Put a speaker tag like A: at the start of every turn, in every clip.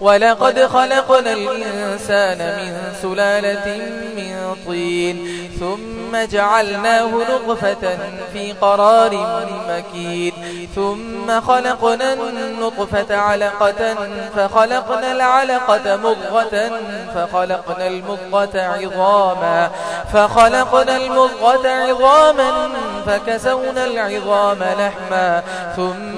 A: ولقد خلقنا الإنسان من سلالة من طين ثم جعلناه نغفة في قرار مكين ثم خلقنا النطفة علقة فخلقنا العلقة مضغة فخلقنا المضغة عظاما فخلقنا المضغة عظاما فكسونا العظام لحما ثم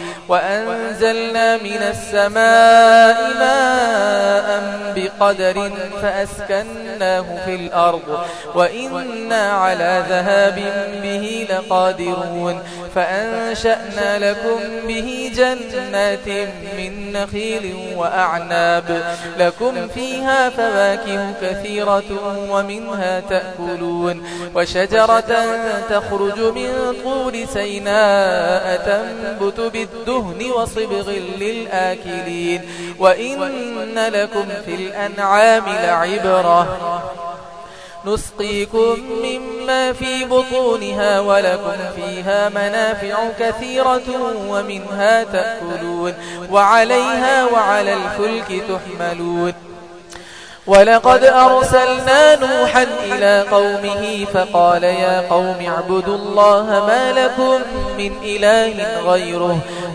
A: وأنزلنا من السماء ماء بقدر فأسكناه في الأرض وإنا على ذهاب به لقادرون فأنشأنا لكم به جنات من نخيل وأعناب لكم فيها فواكه كثيرة ومنها تأكلون وشجرة تخرج من طول سيناء تنبت بالدهر والدهن وصبغ للآكلين وإن لكم في الأنعام لعبرة. نسقيكم مما في بطونها ولكم فيها منافع كثيرة ومنها تأكلون وعليها وعلى الفلك تحملون. ولقد أرسلنا نوحا إلى قومه فقال يا قوم اعبدوا الله ما لكم من إله غيره.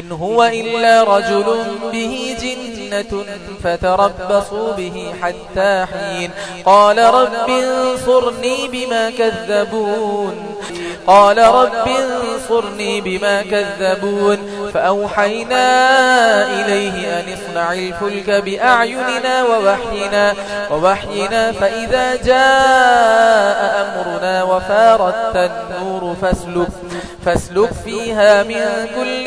A: إن هو إلا رجل به جنة فتربصوا به حتى حين. قال رب انصرني بما كذبون. قال رب انصرني بما كذبون. فأوحينا إليه أن اصنع الفلك بأعيننا ووحينا, ووحينا فإذا جاء أمرنا وفارت النور فاسلك, فاسلك فيها من كل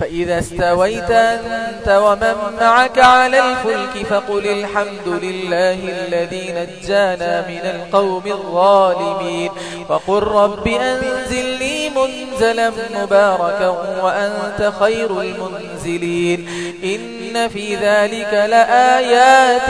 A: فإذا استويت أنت ومن معك على الفلك فقل الحمد لله الذي نجانا من القوم الظالمين وقل رب أنزل لي منزلا مباركا وأنت خير المنزلين إن في ذلك لآيات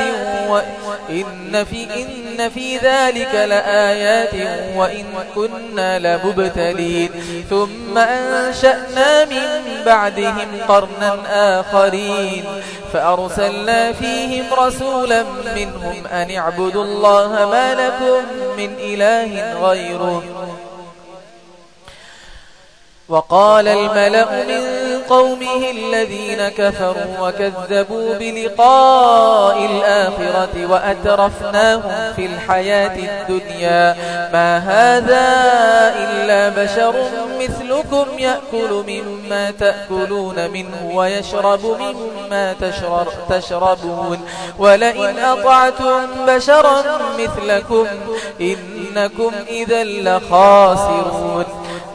A: وإن في إن في ذلك لآيات وإن كنا لمبتلين ثم أنشأنا من بعد بعدهم قرنا آخرين فأرسلنا فيهم رسولا منهم أن اعبدوا الله ما لكم من إله غيره. وقال الملأ من قومه الذين كفروا وكذبوا بلقاء الآخرة وأترفناهم في الحياة الدنيا. ما هذا إلا بشر مثلكم يأكل مما تأكلون منه ويشرب مما تشربون. ولئن أطعتم بشرا مثلكم إنكم إذا لخاسرون.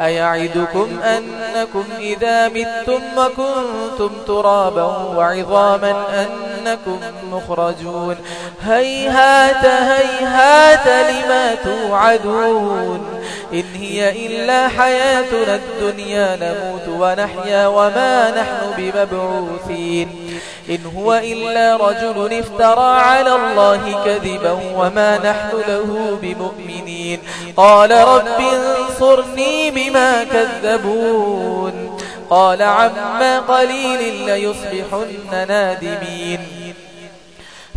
A: أيعدكم أنكم إذا ميتم وكنتم ترابا وعظاما أنكم مخرجون. هيهات هيهات لما توعدون. إن هي إلا حياتنا الدنيا نموت ونحيا وما نحن بمبعوثين. إن هو إلا رجل افترى على الله كذبا وما نحن له بمؤمنين. قال رب انصرني بما كذبون. قال عما قليل ليصبحن نادمين.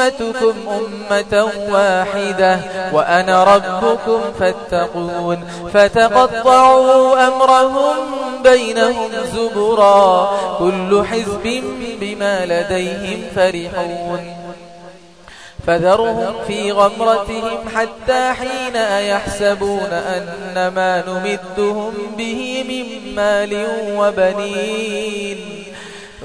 A: أمتكم أمة واحدة وأنا ربكم فاتقون. فتقطعوا أمرهم بينهم زبرا. كل حزب بما لديهم فرحون. فذرهم في غمرتهم حتى حين يحسبون أنما نمدهم به من مال وبنين.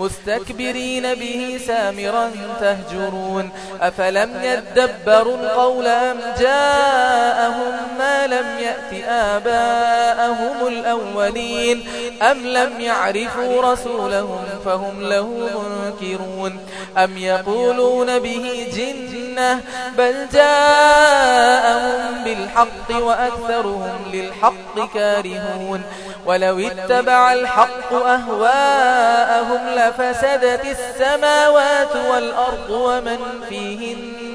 A: مستكبرين به سامرا تهجرون. أفلم يدبروا القول أم جاءهم ما لم يأت آباءهم الأولين؟ أم لم يعرفوا رسولهم فهم له منكرون. أم يقولون به جنة بل جاءهم بالحق وأكثرهم للحق كارهون. ولو اتبع الحق أهواءهم لفعلون وفسدت السماوات والأرض ومن فيهن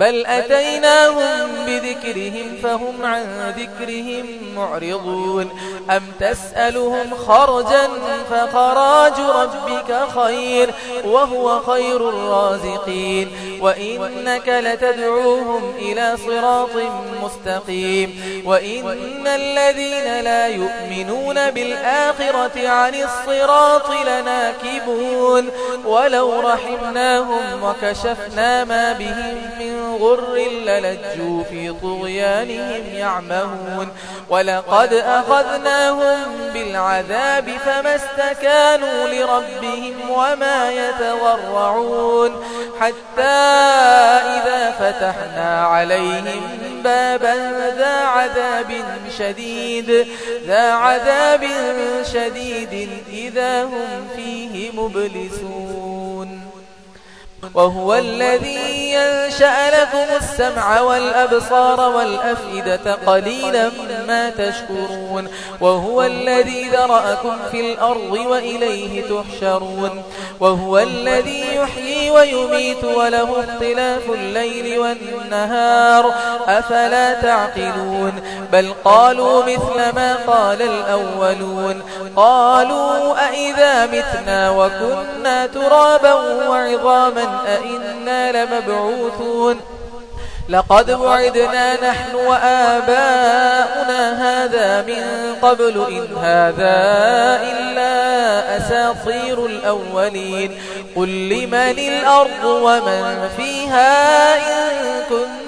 A: بل أتيناهم بذكرهم فهم عن ذكرهم معرضون. أم تسألهم خرجا فخراج ربك خير وهو خير الرازقين. وإنك لتدعوهم إلى صراط مستقيم. وإن الذين لا يؤمنون بالآخرة عن الصراط لناكبون. ولو رحمناهم وكشفنا ما بهم من غر للجوا في طغيانهم يعمهون. ولقد أخذناهم بالعذاب فما استكانوا لربهم وما يتورعون حتى إذا فتحنا عليهم بابا ذا عذاب شديد. ذا عذاب شديد إذا هم فيه مبلسون. وهو الذي ينشأ لكم السمع والأبصار والأفئدة قليلا ما تشكرون وهو الذي ذرأكم في الأرض وإليه تحشرون وهو الذي يحيي ويميت وله اختلاف الليل والنهار أفلا تعقلون بل قالوا مثل ما قال الأولون قالوا أئذا متنا وكنا ترابا وعظاما أئنا لمبعون مبعوثون لقد وعدنا نحن وآباؤنا هذا من قبل إن هذا إلا أساطير الأولين. قل لمن الأرض ومن فيها إن كنت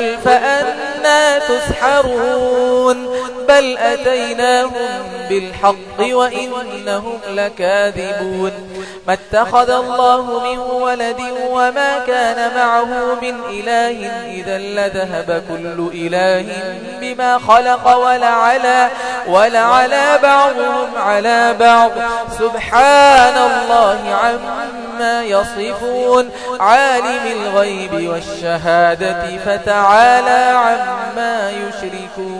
A: قل فأنا تسحرون بل أتيناهم بالحق وإنهم لكاذبون ما اتخذ الله من ولد وما كان معه من إله إذا لذهب كل إله بما خلق ولعلى, ولعلى بعضهم على بعض سبحان الله عما عما يصفون عالم الغيب والشهادة فتعالى عما يشركون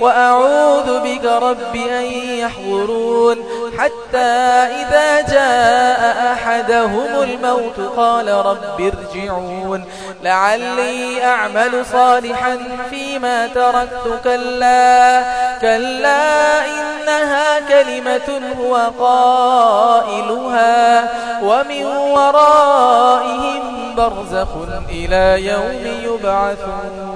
A: وأعوذ بك رب أن يحضرون حتى إذا جاء أحدهم الموت قال رب ارجعون لعلي أعمل صالحا فيما تركت كلا كلا إنها كلمة هو قائلها ومن ورائهم برزخ إلى يوم يبعثون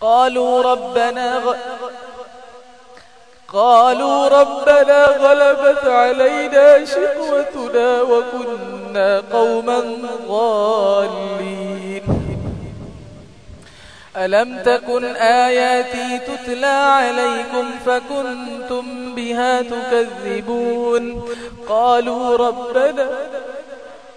A: قالوا ربنا غ... قالوا ربنا غلبت علينا شقوتنا وكنا قوما ضالين. ألم تكن آياتي تتلى عليكم فكنتم بها تكذبون؟ قالوا ربنا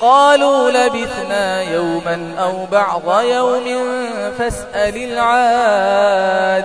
A: قالوا لبثنا يوما أو بعض يوم فاسأل العاد